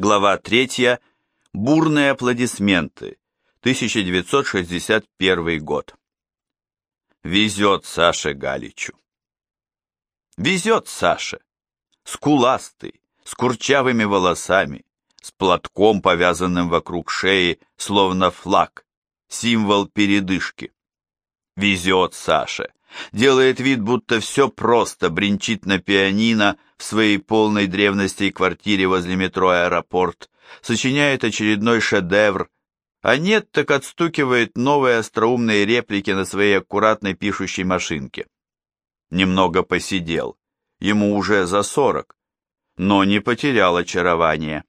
Глава 3. Бурные аплодисменты. 1961 год. Везет Саше Галичу. Везет Саше. Скуластый, с курчавыми волосами, с платком, повязанным вокруг шеи, словно флаг, символ передышки. Везет Саше. Делает вид, будто все просто, бренчит на пианино в своей полной древности квартире возле метро «Аэропорт», сочиняет очередной шедевр, а нет, так отстукивает новые остроумные реплики на своей аккуратной пишущей машинке. Немного посидел, ему уже за сорок, но не потерял очарование.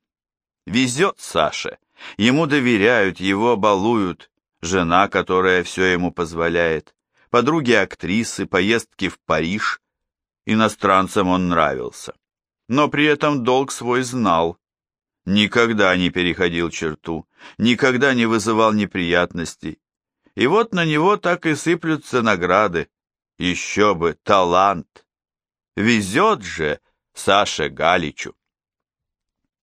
Везет Саше, ему доверяют, его балуют, жена, которая все ему позволяет, подруги-актрисы, поездки в Париж. Иностранцам он нравился. Но при этом долг свой знал. Никогда не переходил черту, никогда не вызывал неприятностей. И вот на него так и сыплются награды. Еще бы, талант. Везет же Саше Галичу.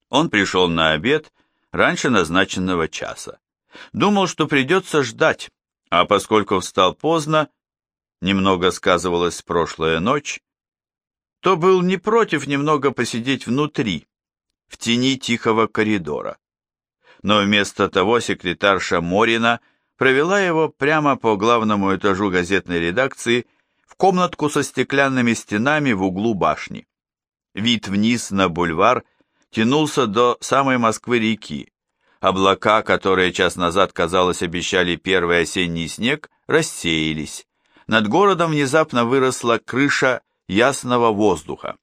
Он пришел на обед раньше назначенного часа. Думал, что придется ждать, а поскольку встал поздно, немного сказывалась прошлая ночь, то был не против немного посидеть внутри, в тени тихого коридора. Но вместо того секретарша Морина провела его прямо по главному этажу газетной редакции в комнатку со стеклянными стенами в углу башни. Вид вниз на бульвар тянулся до самой Москвы-реки. Облака, которые час назад, казалось, обещали первый осенний снег, рассеялись над городом внезапно выросла крыша ясного воздуха.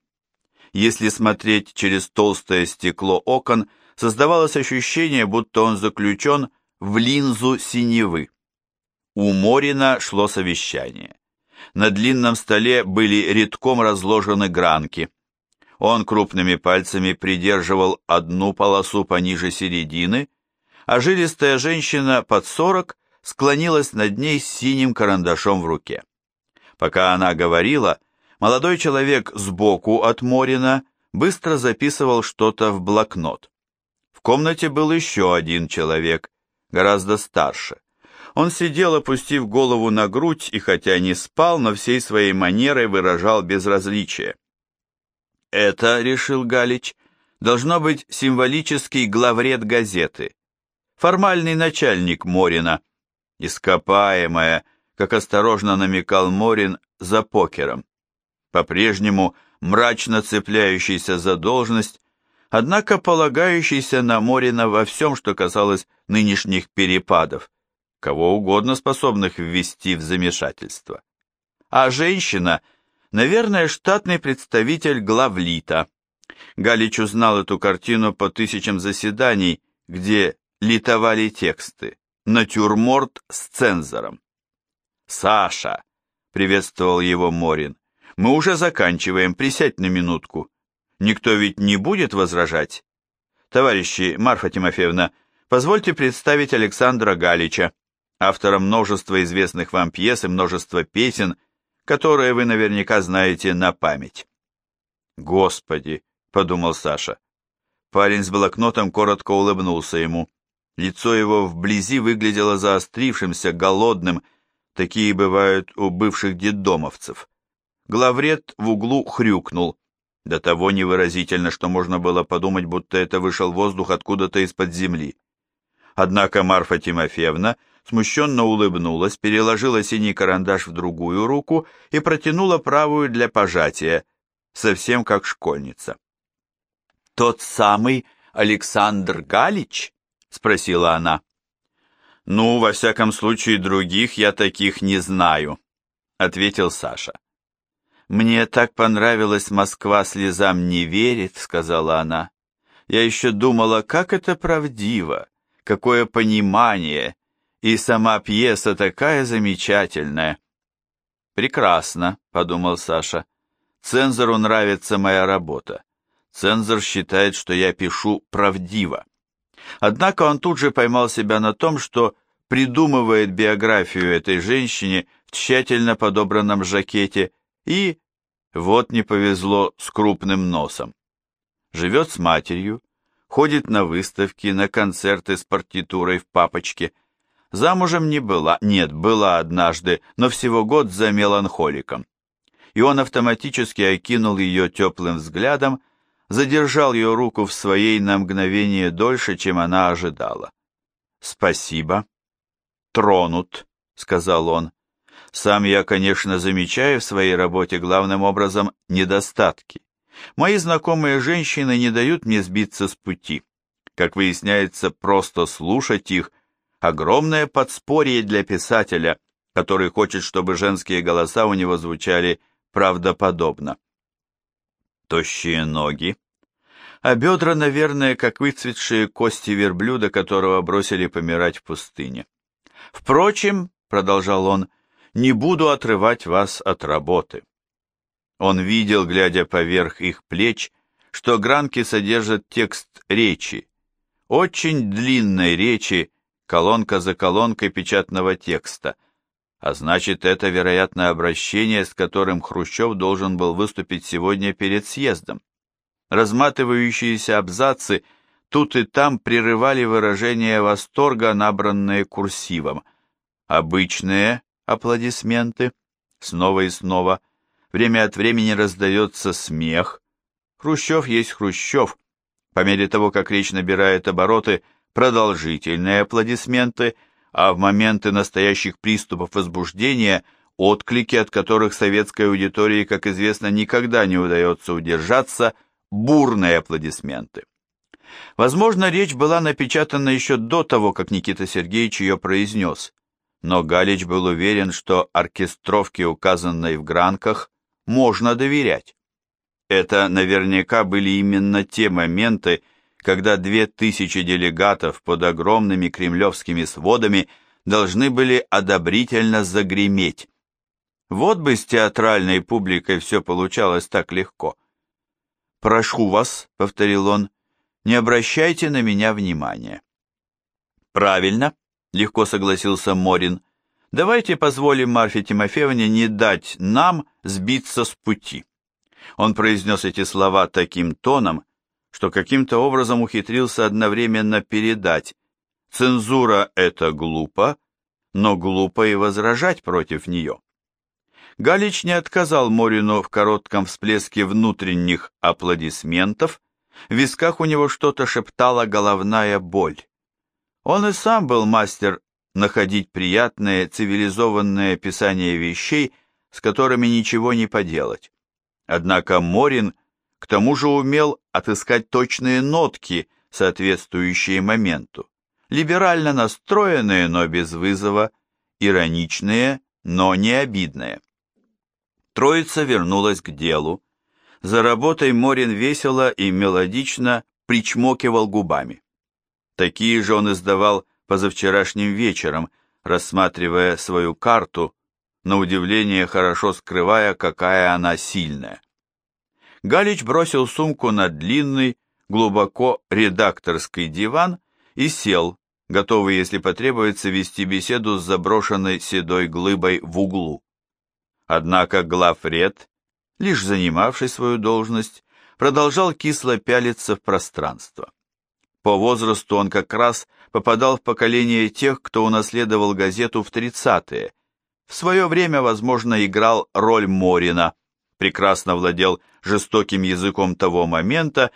Если смотреть через толстое стекло окон, создавалось ощущение, будто он заключен в линзу синевы. У Морина шло совещание. На длинном столе были редком разложены гранки. Он крупными пальцами придерживал одну полосу пониже середины, а жилистая женщина под сорок склонилась над ней с синим карандашом в руке. Пока она говорила, молодой человек сбоку от Морина быстро записывал что-то в блокнот. В комнате был еще один человек, гораздо старше. Он сидел, опустив голову на грудь, и хотя не спал, но всей своей манерой выражал безразличие. «Это, — решил Галич, — должно быть символический главред газеты, формальный начальник Морина, ископаемое, как осторожно намекал Морин, за покером. По-прежнему мрачно цепляющийся за должность, однако полагающийся на Морина во всем, что касалось нынешних перепадов, кого угодно способных ввести в замешательство. А женщина, наверное, штатный представитель главлита. Галич узнал эту картину по тысячам заседаний, где литовали тексты натюрморт с цензором. «Саша!» — приветствовал его Морин. «Мы уже заканчиваем, присядь на минутку. Никто ведь не будет возражать?» «Товарищи, Марфа Тимофеевна, позвольте представить Александра Галича, автора множества известных вам пьес и множества песен, которые вы наверняка знаете на память». «Господи!» — подумал Саша. Парень с блокнотом коротко улыбнулся ему. Лицо его вблизи выглядело заострившимся, голодным, такие бывают у бывших детдомовцев. Главред в углу хрюкнул, до того невыразительно, что можно было подумать, будто это вышел воздух откуда-то из-под земли. Однако Марфа Тимофеевна смущенно улыбнулась, переложила синий карандаш в другую руку и протянула правую для пожатия, совсем как школьница. «Тот самый Александр Галич?» Спросила она. Ну, во всяком случае, других я таких не знаю, ответил Саша. Мне так понравилась Москва слезам не верит, сказала она. Я еще думала, как это правдиво, какое понимание, и сама пьеса такая замечательная. Прекрасно, подумал Саша. Цензору нравится моя работа. Цензор считает, что я пишу правдиво. Однако он тут же поймал себя на том, что придумывает биографию этой женщине в тщательно подобранном жакете и, вот не повезло, с крупным носом. Живет с матерью, ходит на выставки, на концерты с партитурой в папочке. Замужем не была, нет, была однажды, но всего год за меланхоликом. И он автоматически окинул ее теплым взглядом, задержал ее руку в своей на мгновение дольше, чем она ожидала. «Спасибо». «Тронут», — сказал он. «Сам я, конечно, замечаю в своей работе главным образом недостатки. Мои знакомые женщины не дают мне сбиться с пути. Как выясняется, просто слушать их – огромное подспорье для писателя, который хочет, чтобы женские голоса у него звучали правдоподобно. Тощие ноги, а бедра, наверное, как выцветшие кости верблюда, которого бросили помирать в пустыне. Впрочем, продолжал он, не буду отрывать вас от работы. Он видел, глядя поверх их плеч, что гранки содержат текст речи, очень длинной речи, колонка за колонкой печатного текста, а значит, это, вероятно, обращение, с которым Хрущев должен был выступить сегодня перед съездом. Разматывающиеся абзацы тут и там прерывали выражение восторга, набранные курсивом. Обычные аплодисменты, снова и снова – Время от времени раздается смех. Хрущев есть Хрущев. По мере того, как речь набирает обороты, продолжительные аплодисменты, а в моменты настоящих приступов возбуждения отклики, от которых советской аудитории, как известно, никогда не удается удержаться, бурные аплодисменты. Возможно, речь была напечатана еще до того, как Никита Сергеевич ее произнес, но Галич был уверен, что оркестровке, указанной в гранках, можно доверять. Это наверняка были именно те моменты, когда две тысячи делегатов под огромными кремлевскими сводами должны были одобрительно загреметь. Вот бы с театральной публикой все получалось так легко. «Прошу вас», — повторил он, — «не обращайте на меня внимания». «Правильно», — легко согласился Морин, — Давайте позволим Марфе Тимофеевне не дать нам сбиться с пути. Он произнес эти слова таким тоном, что каким-то образом ухитрился одновременно передать «цензура – это глупо, но глупо и возражать против нее». Галич не отказал Морину в коротком всплеске внутренних аплодисментов, в висках у него что-то шептала головная боль. Он и сам был мастер находить приятное, цивилизованное описание вещей, с которыми ничего не поделать. Однако Морин к тому же умел отыскать точные нотки, соответствующие моменту, либерально настроенные, но без вызова, ироничные, но не обидные. Троица вернулась к делу. За работой Морин весело и мелодично причмокивал губами. Такие же он издавал позавчерашним вечером, рассматривая свою карту, на удивление хорошо скрывая, какая она сильная. Галич бросил сумку на длинный, глубоко редакторский диван и сел, готовый, если потребуется, вести беседу с заброшенной седой глыбой в углу. Однако главред, лишь занимавший свою должность, продолжал кисло пялиться в пространство. По возрасту он как раз попадал в поколение тех, кто унаследовал газету в 30-е. В свое время, возможно, играл роль Морина, прекрасно владел жестоким языком того момента,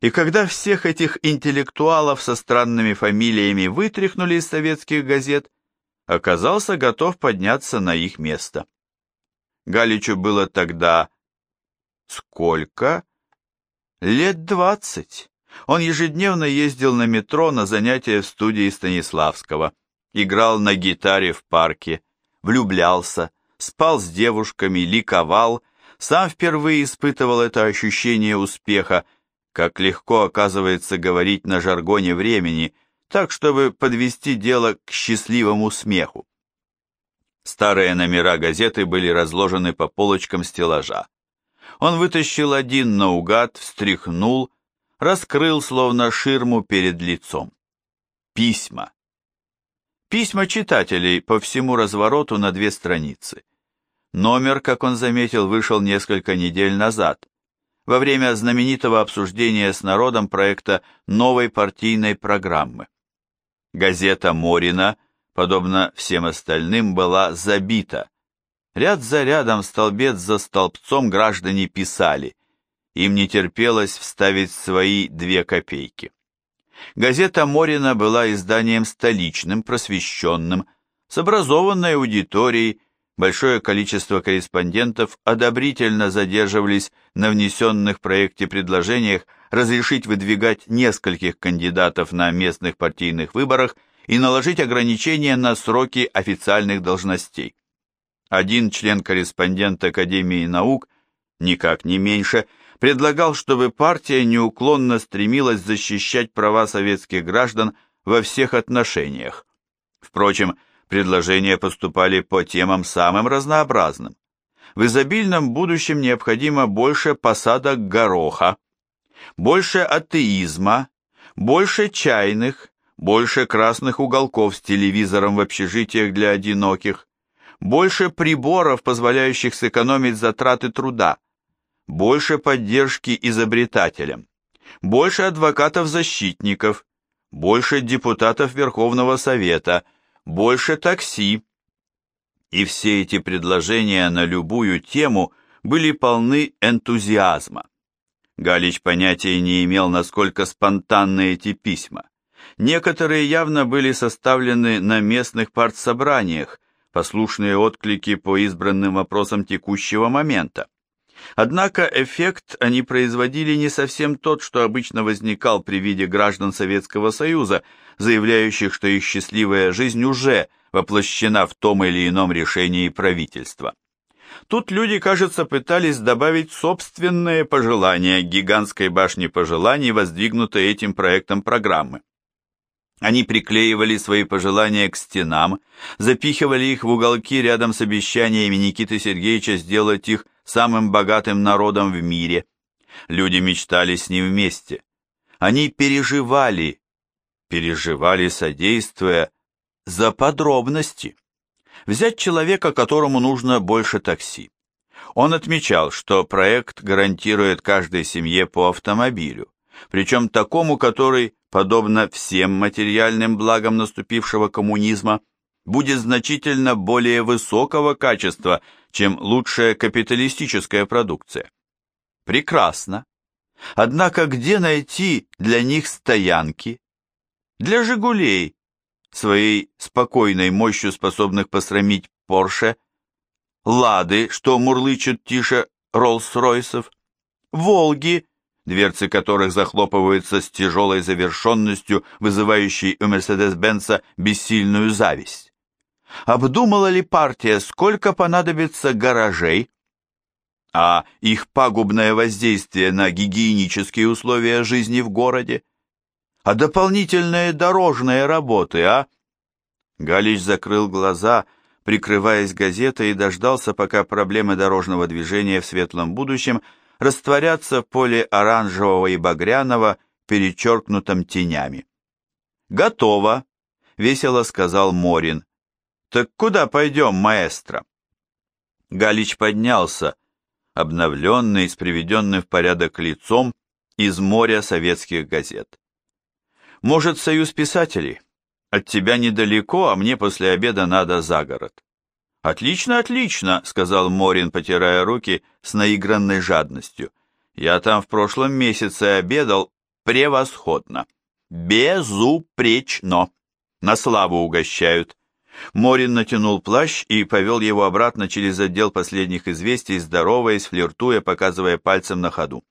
и когда всех этих интеллектуалов со странными фамилиями вытряхнули из советских газет, оказался готов подняться на их место. Галичу было тогда сколько? Лет двадцать. Он ежедневно ездил на метро на занятия в студии Станиславского, играл на гитаре в парке, влюблялся, спал с девушками, ликовал, сам впервые испытывал это ощущение успеха, как легко оказывается говорить на жаргоне времени, так, чтобы подвести дело к счастливому смеху. Старые номера газеты были разложены по полочкам стеллажа. Он вытащил один наугад, встряхнул, раскрыл словно ширму перед лицом. Письма. Письма читателей по всему развороту на две страницы. Номер, как он заметил, вышел несколько недель назад. во время знаменитого обсуждения с народом проекта новой партийной программы. Газета «Морина», подобно всем остальным, была забита. Ряд за рядом, столбец за столбцом граждане писали. Им не терпелось вставить свои две копейки. Газета «Морина» была изданием столичным, просвещенным, с образованной аудиторией, большое количество корреспондентов одобрительно задерживались на внесенных в проекте предложениях разрешить выдвигать нескольких кандидатов на местных партийных выборах и наложить ограничения на сроки официальных должностей. Один член-корреспондент Академии наук, никак не меньше, предлагал, чтобы партия неуклонно стремилась защищать права советских граждан во всех отношениях. Впрочем, предложения поступали по темам самым разнообразным. В изобильном будущем необходимо больше посадок гороха, больше атеизма, больше чайных, больше красных уголков с телевизором в общежитиях для одиноких, больше приборов, позволяющих сэкономить затраты труда, больше поддержки изобретателям, больше адвокатов-защитников, больше депутатов Верховного Совета, больше такси. И все эти предложения на любую тему были полны энтузиазма. Галич понятия не имел, насколько спонтанны эти письма. Некоторые явно были составлены на местных партсобраниях, послушные отклики по избранным вопросам текущего момента. Однако эффект они производили не совсем тот, что обычно возникал при виде граждан Советского Союза, заявляющих, что их счастливая жизнь уже воплощена в том или ином решении правительства. Тут люди, кажется, пытались добавить собственные пожелания гигантской башне пожеланий, воздвигнутой этим проектом программы. Они приклеивали свои пожелания к стенам, запихивали их в уголки рядом с обещаниями Никиты Сергеевича сделать их самым богатым народом в мире. Люди мечтали с ним вместе. Они переживали, переживали, содействуя, за подробности взять человека, которому нужно больше такси. Он отмечал, что проект гарантирует каждой семье по автомобилю, причем такому, который, подобно всем материальным благам наступившего коммунизма, будет значительно более высокого качества, чем лучшая капиталистическая продукция. Прекрасно. Однако где найти для них стоянки? Для «Жигулей», своей спокойной мощью способных посрамить Порше, Лады, что мурлычут тише Роллс-Ройсов, Волги, дверцы которых захлопываются с тяжелой завершенностью, вызывающей у Мерседес-Бенца бессильную зависть. Обдумала ли партия, сколько понадобится гаражей, а их пагубное воздействие на гигиенические условия жизни в городе? а дополнительные дорожные работы, а?» Галич закрыл глаза, прикрываясь газетой, и дождался, пока проблемы дорожного движения в светлом будущем растворятся в поле оранжевого и багряного, перечеркнутом тенями. «Готово», — весело сказал Морин. «Так куда пойдем, маэстро?» Галич поднялся, обновленный, с приведенным в порядок лицом, из моря советских газет. Может, союз писателей? От тебя недалеко, а мне после обеда надо за город. Отлично, отлично, сказал Морин, потирая руки с наигранной жадностью. Я там в прошлом месяце обедал превосходно. Безупречно. На славу угощают. Морин натянул плащ и повел его обратно через отдел последних известий, здороваясь, флиртуя, показывая пальцем на ходу.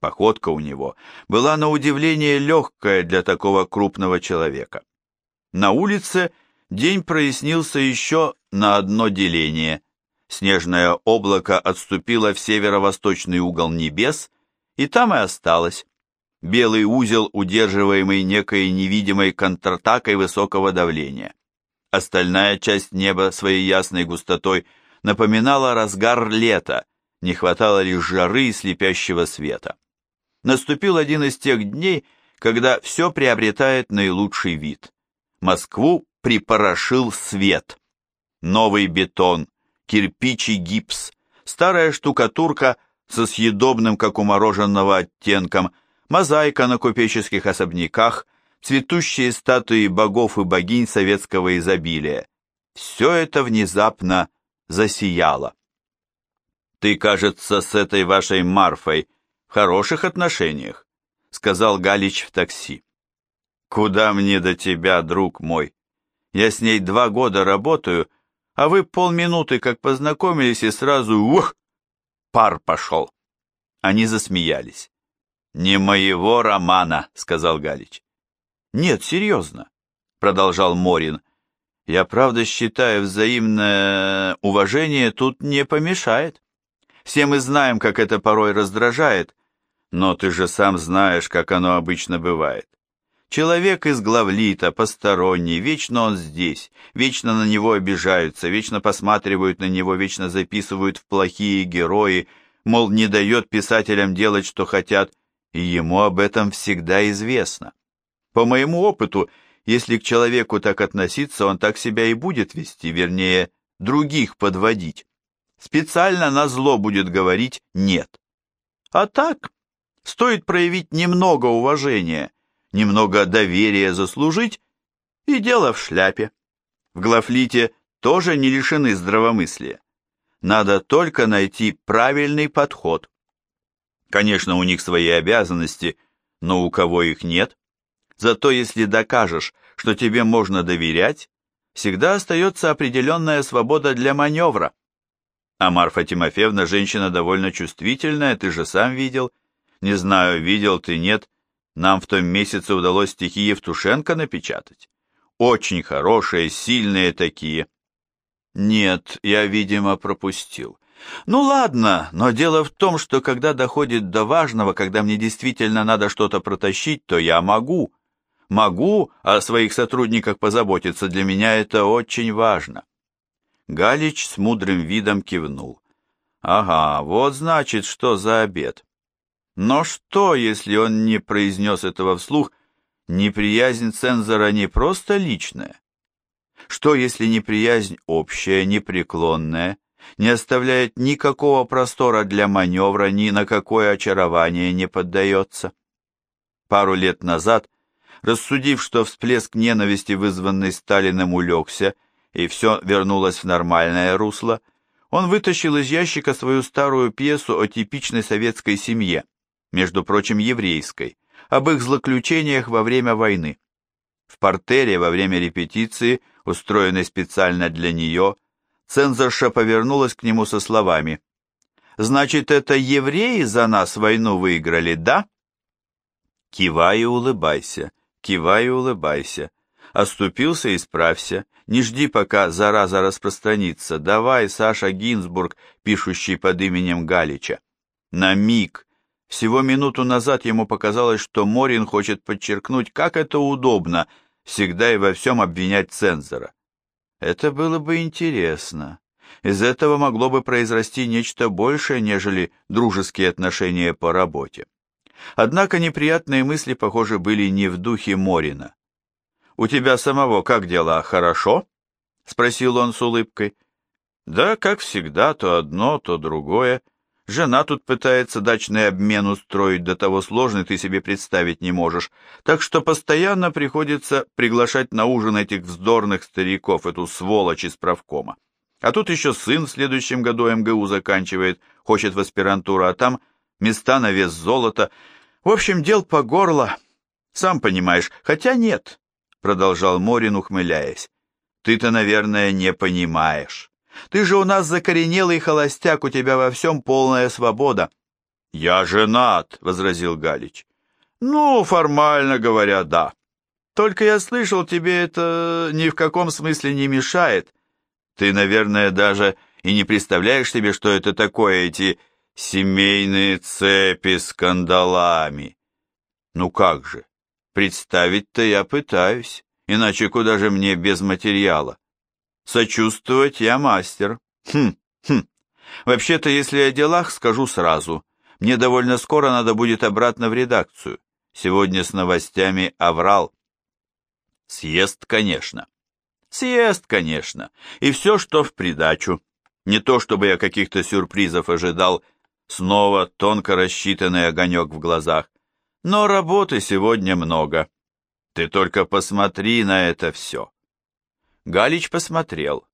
Походка у него была на удивление легкая для такого крупного человека. На улице день прояснился еще на одно деление. Снежное облако отступило в северо-восточный угол небес, и там и осталось. Белый узел, удерживаемый некой невидимой контратакой высокого давления. Остальная часть неба своей ясной густотой напоминала разгар лета, не хватало лишь жары и слепящего света наступил один из тех дней, когда все приобретает наилучший вид. Москву припорошил свет. Новый бетон, кирпич и гипс, старая штукатурка со съедобным, как у мороженого, оттенком, мозаика на купеческих особняках, цветущие статуи богов и богинь советского изобилия. Все это внезапно засияло. «Ты, кажется, с этой вашей Марфой в хороших отношениях», сказал Галич в такси. «Куда мне до тебя, друг мой? Я с ней два года работаю, а вы полминуты как познакомились и сразу, ух, пар пошел». Они засмеялись. «Не моего романа», — сказал Галич. «Нет, серьезно», — продолжал Морин. «Я правда считаю, взаимное уважение тут не помешает. Все мы знаем, как это порой раздражает, но ты же сам знаешь, как оно обычно бывает. Человек из главлита, посторонний, вечно он здесь, вечно на него обижаются, вечно посматривают на него, вечно записывают в плохие герои, мол, не дает писателям делать, что хотят, и ему об этом всегда известно. По моему опыту, если к человеку так относиться, он так себя и будет вести, вернее, других подводить. Специально на зло будет говорить «нет». А так, стоит проявить немного уважения, немного доверия заслужить, и дело в шляпе. В Глафлите тоже не лишены здравомыслия. Надо только найти правильный подход. Конечно, у них свои обязанности, но у кого их нет? Зато если докажешь, что тебе можно доверять, всегда остается определенная свобода для маневра. А Марфа Тимофеевна женщина довольно чувствительная, ты же сам видел. Не знаю, видел ты, нет. Нам в том месяце удалось стихи Евтушенко напечатать. Очень хорошие, сильные такие. Нет, я, видимо, пропустил. Ну ладно, но дело в том, что когда доходит до важного, когда мне действительно надо что-то протащить, то я могу. Могу о своих сотрудниках позаботиться, для меня это очень важно. Галич с мудрым видом кивнул. Ага, вот значит, что за обед. Но что, если он не произнес этого вслух, неприязнь цензора не просто личная? Что, если неприязнь общая, непреклонная, не оставляет никакого простора для маневра, ни на какое очарование не поддается? Пару лет назад, рассудив, что всплеск ненависти, вызванный Сталиным, улегся, и все вернулось в нормальное русло, он вытащил из ящика свою старую пьесу о типичной советской семье, между прочим, еврейской, об их злоключениях во время войны. В портере во время репетиции, устроенной специально для нее, цензорша повернулась к нему со словами «Значит, это евреи за нас войну выиграли, да?» Кивай и улыбайся, кивай и улыбайся. Оступился и справься. Не жди, пока зараза распространится. Давай, Саша Гинзбург, пишущий под именем Галича. На миг, всего минуту назад ему показалось, что Морин хочет подчеркнуть, как это удобно всегда и во всем обвинять цензора. Это было бы интересно. Из этого могло бы произрасти нечто большее, нежели дружеские отношения по работе. Однако неприятные мысли, похоже, были не в духе Морина. «У тебя самого как дела, хорошо?» — спросил он с улыбкой. «Да, как всегда, то одно, то другое. Жена тут пытается дачный обмен устроить, до того сложный ты себе представить не можешь, так что постоянно приходится приглашать на ужин этих вздорных стариков, эту сволочь из правкома. А тут еще сын в следующем году МГУ заканчивает, хочет в аспирантуру, а там места на вес золота. В общем, дел по горло, сам понимаешь, хотя нет, продолжал Морин, ухмыляясь. Ты-то, наверное, не понимаешь. Ты же у нас закоренелый холостяк, у тебя во всем полная свобода. Я женат, возразил Галич. Ну, формально говоря, да. Только я слышал, тебе это ни в каком смысле не мешает. Ты, наверное, даже и не представляешь себе, что это такое, эти семейные цепи с кандалами. Ну как же, Представить-то я пытаюсь, иначе куда же мне без материала? Сочувствовать я мастер. Хм, хм. Вообще-то, если о делах, скажу сразу. Мне довольно скоро надо будет обратно в редакцию. Сегодня с новостями оврал. Съест, конечно. Съест, конечно. И все, что в придачу. Не то, чтобы я каких-то сюрпризов ожидал, Снова тонко рассчитанный огонек в глазах. Но работы сегодня много. Ты только посмотри на это все. Галич посмотрел.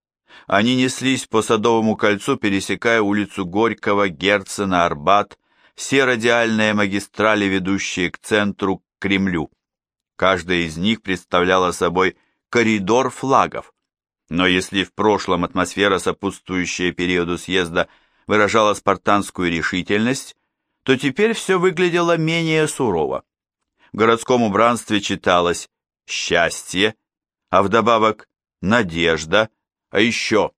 Они неслись по Садовому кольцу, пересекая улицу Горького, Герцена, Арбат, все радиальные магистрали, ведущие к центру, к Кремлю. Каждая из них представляла собой коридор флагов. Но если в прошлом атмосфера, сопутствующая периоду съезда, выражала спартанскую решительность, то теперь все выглядело менее сурово. В городском убранстве читалось «счастье», а вдобавок «надежда», а еще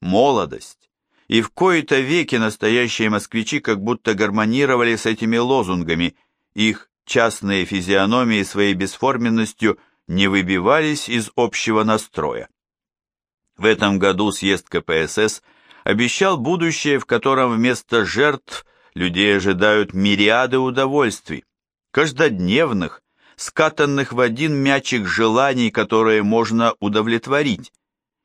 «молодость». И в кои-то веки настоящие москвичи как будто гармонировали с этими лозунгами, их частные физиономии своей бесформенностью не выбивались из общего настроя. В этом году съезд КПСС обещал будущее, в котором вместо жертв людей ожидают мириады удовольствий, каждодневных, скатанных в один мячик желаний, которые можно удовлетворить.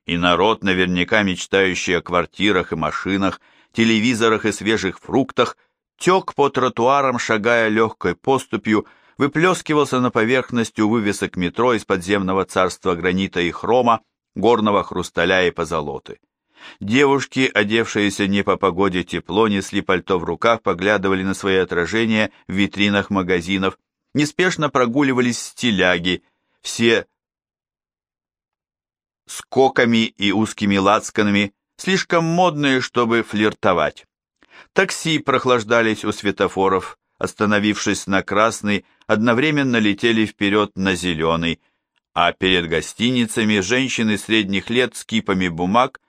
И народ, наверняка мечтающий о квартирах и машинах, телевизорах и свежих фруктах, тек по тротуарам, шагая легкой поступью, выплескивался на поверхность у вывесок метро из подземного царства гранита и хрома, горного хрусталя и позолоты. Девушки, одевшиеся не по погоде тепло, несли пальто в руках, поглядывали на свои отражения в витринах магазинов, неспешно прогуливались стиляги, все с коками и узкими лацканами, слишком модные, чтобы флиртовать. Такси прохлаждались у светофоров, остановившись на красный, одновременно летели вперед на зеленый, а перед гостиницами женщины средних лет с кипами бумаг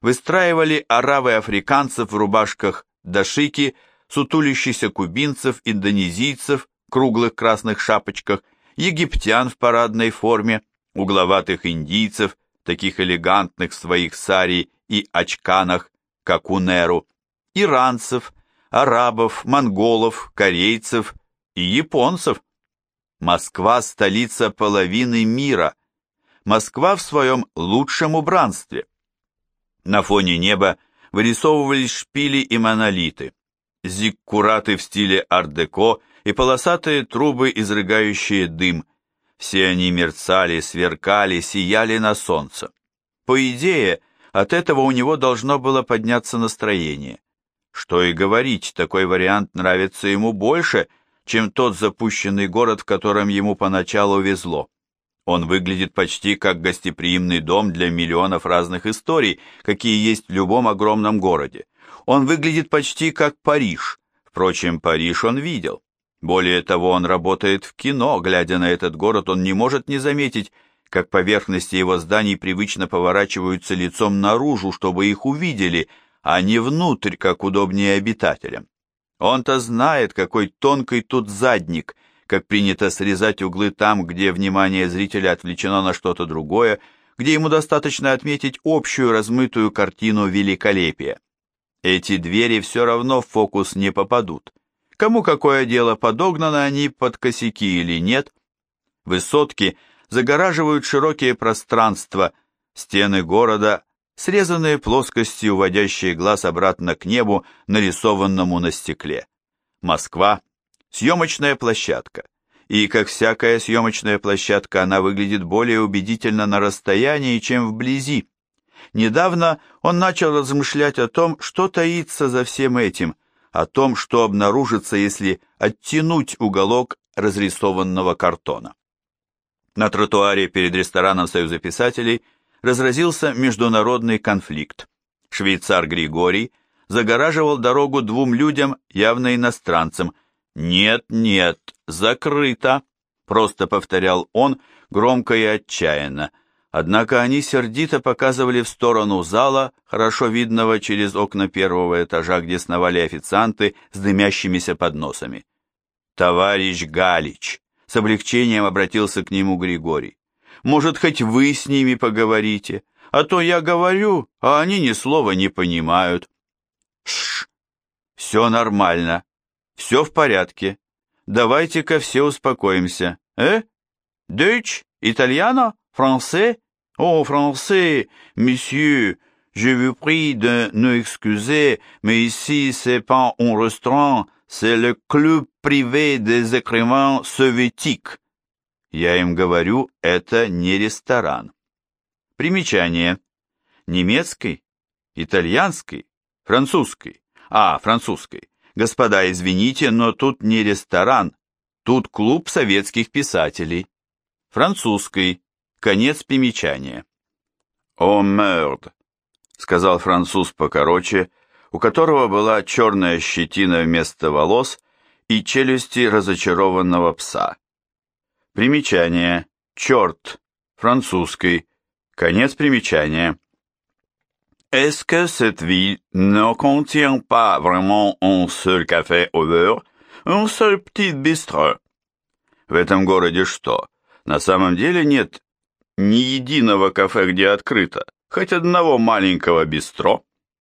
выстраивали аравы африканцев в рубашках дашики, сутулящихся кубинцев, индонезийцев, круглых красных шапочках, египтян в парадной форме, угловатых индийцев, таких элегантных в своих сари и очканах, как у Неру, иранцев, арабов, монголов, корейцев и японцев, Москва – столица половины мира. Москва в своем лучшем убранстве. На фоне неба вырисовывались шпили и монолиты, зиккураты в стиле ар-деко и полосатые трубы, изрыгающие дым. Все они мерцали, сверкали, сияли на солнце. По идее, от этого у него должно было подняться настроение. Что и говорить, такой вариант нравится ему больше – чем тот запущенный город, в котором ему поначалу везло. Он выглядит почти как гостеприимный дом для миллионов разных историй, какие есть в любом огромном городе. Он выглядит почти как Париж. Впрочем, Париж он видел. Более того, он работает в кино, глядя на этот город, он не может не заметить, как поверхности его зданий привычно поворачиваются лицом наружу, чтобы их увидели, а не внутрь, как удобнее обитателям. Он-то знает, какой тонкий тут задник, как принято срезать углы там, где внимание зрителя отвлечено на что-то другое, где ему достаточно отметить общую размытую картину великолепия. Эти двери все равно в фокус не попадут. Кому какое дело, подогнаны они под косяки или нет? Высотки загораживают широкие пространства, стены города срезанные плоскости, уводящие глаз обратно к небу, нарисованному на стекле. Москва – съемочная площадка. И, как всякая съемочная площадка, она выглядит более убедительно на расстоянии, чем вблизи. Недавно он начал размышлять о том, что таится за всем этим, о том, что обнаружится, если оттянуть уголок разрисованного картона. На тротуаре перед рестораном Союза писателей – разразился международный конфликт. Швейцар Григорий загораживал дорогу двум людям, явно иностранцам. «Нет, нет, закрыто», — просто повторял он, громко и отчаянно. Однако они сердито показывали в сторону зала, хорошо видного через окна первого этажа, где сновали официанты с дымящимися подносами. «Товарищ Галич!» — с облегчением обратился к нему Григорий. Может, хоть вы с ними поговорите, а то я говорю, а они ни слова не понимают. Шш, все нормально, все в порядке. Давайте-ка все успокоимся. Э? Deutsch? Итальяно? Франце? О, франце, месье, je vous prie de nous excuser, mais ici c'est pas un restaurant, c'est le club privé des écrivains советик. Я им говорю, это не ресторан. Примечание. Немецкий, итальянский, французский. А, французский. Господа, извините, но тут не ресторан, тут клуб советских писателей. Французский. Конец примечания. «О, мерд», — сказал француз покороче, у которого была черная щетина вместо волос и челюсти разочарованного пса. Примечание. Черт. Французский. Конец примечания. Est-ce que cette ville ne contient pas vraiment un seul café au beurre, un seul petit bistrot? В этом городе что, на самом деле нет ни единого кафе, где открыто, хоть одного маленького бистро?